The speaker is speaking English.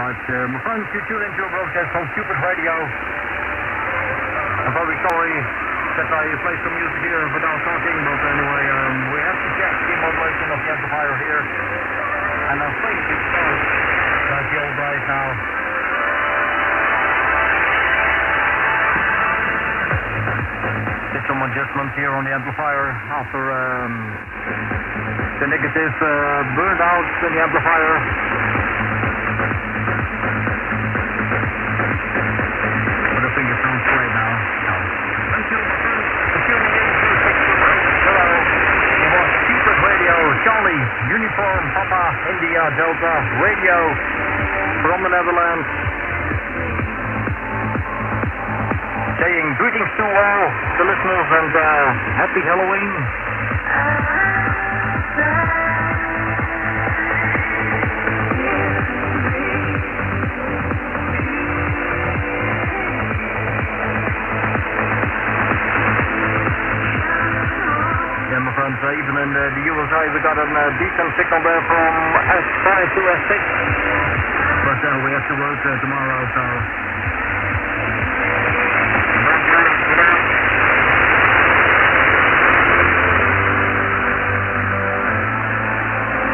Uh, my friends, you tune into a broadcast called Cupid Radio. I'm very sorry that I play some music here without talking, but anyway, um, we have to check the modulation of the amplifier here. And I think it sounds like the old days now. Did some adjustments here on the amplifier after um, the negative uh, burned out in the amplifier. Uniform, Papa, India, Delta, Radio from the Netherlands. Saying greetings to all the listeners and uh, happy Halloween. Even in uh, the USA we got a uh, decent signal there from S5 to S6. But uh, we have to work uh, tomorrow, so